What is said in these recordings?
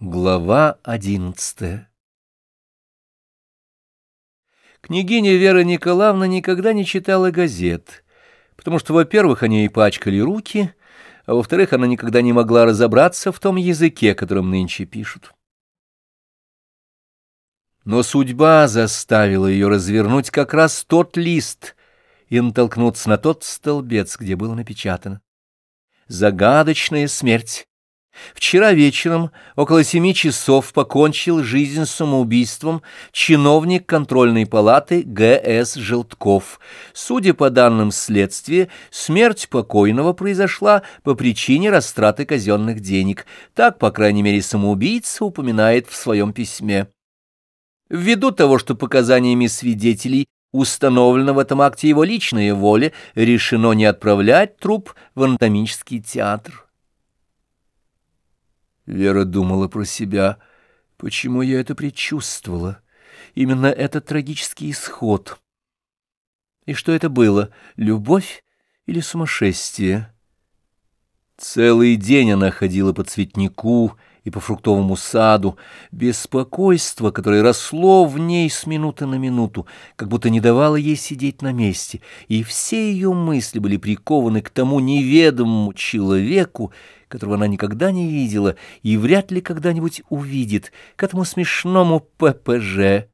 Глава одиннадцатая Княгиня Вера Николаевна никогда не читала газет, потому что, во-первых, они ей пачкали руки, а во-вторых, она никогда не могла разобраться в том языке, которым нынче пишут. Но судьба заставила ее развернуть как раз тот лист и натолкнуться на тот столбец, где было напечатано. Загадочная смерть Вчера вечером около семи часов покончил жизнь самоубийством чиновник контрольной палаты Г.С. Желтков. Судя по данным следствия, смерть покойного произошла по причине растраты казенных денег. Так, по крайней мере, самоубийца упоминает в своем письме. Ввиду того, что показаниями свидетелей установлена в этом акте его личная воля, решено не отправлять труп в анатомический театр. Вера думала про себя. Почему я это предчувствовала? Именно этот трагический исход. И что это было, любовь или сумасшествие? Целый день она ходила по цветнику и по фруктовому саду, беспокойство, которое росло в ней с минуты на минуту, как будто не давало ей сидеть на месте, и все ее мысли были прикованы к тому неведомому человеку, которого она никогда не видела и вряд ли когда-нибудь увидит, к этому смешному ППЖ.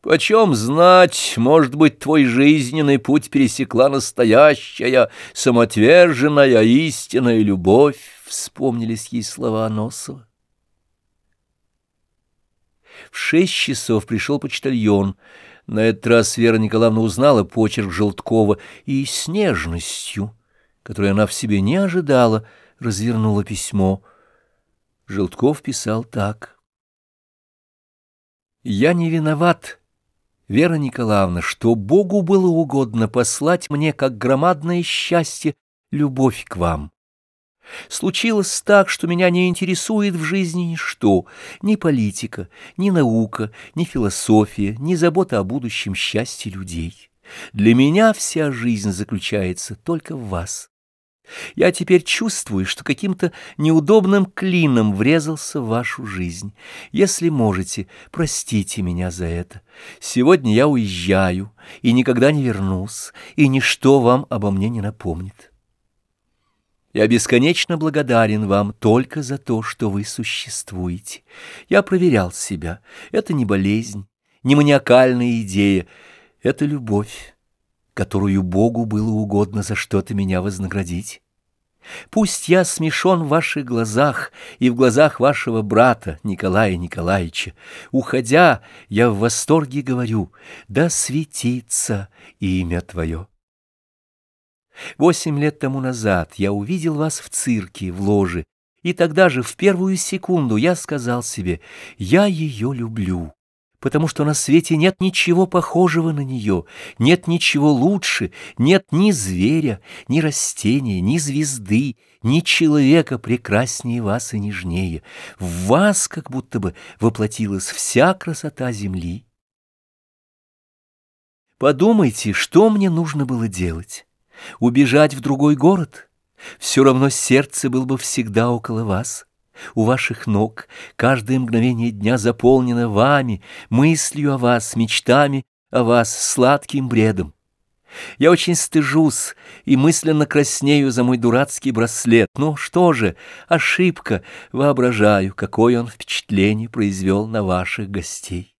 Почем знать, может быть, твой жизненный путь пересекла настоящая, самоотверженная, истинная любовь, вспомнились ей слова Носова. В шесть часов пришел почтальон. На этот раз Вера Николаевна узнала почерк Желткова и с нежностью, которую она в себе не ожидала, развернула письмо. Желтков писал так. «Я не виноват, Вера Николаевна, что Богу было угодно послать мне, как громадное счастье, любовь к вам. Случилось так, что меня не интересует в жизни ничто, ни политика, ни наука, ни философия, ни забота о будущем счастье людей. Для меня вся жизнь заключается только в вас. Я теперь чувствую, что каким-то неудобным клином врезался в вашу жизнь. Если можете, простите меня за это. Сегодня я уезжаю и никогда не вернусь, и ничто вам обо мне не напомнит. Я бесконечно благодарен вам только за то, что вы существуете. Я проверял себя. Это не болезнь, не маниакальная идея. Это любовь которую Богу было угодно за что-то меня вознаградить. Пусть я смешон в ваших глазах и в глазах вашего брата Николая Николаевича. Уходя, я в восторге говорю, да светится имя твое. Восемь лет тому назад я увидел вас в цирке, в ложе, и тогда же в первую секунду я сказал себе, я ее люблю потому что на свете нет ничего похожего на нее, нет ничего лучше, нет ни зверя, ни растения, ни звезды, ни человека прекраснее вас и нежнее. В вас как будто бы воплотилась вся красота земли. Подумайте, что мне нужно было делать? Убежать в другой город? Все равно сердце было бы всегда около вас. У ваших ног каждое мгновение дня заполнено вами, мыслью о вас, мечтами о вас, сладким бредом. Я очень стыжусь и мысленно краснею за мой дурацкий браслет. Ну что же, ошибка, воображаю, какое он впечатление произвел на ваших гостей.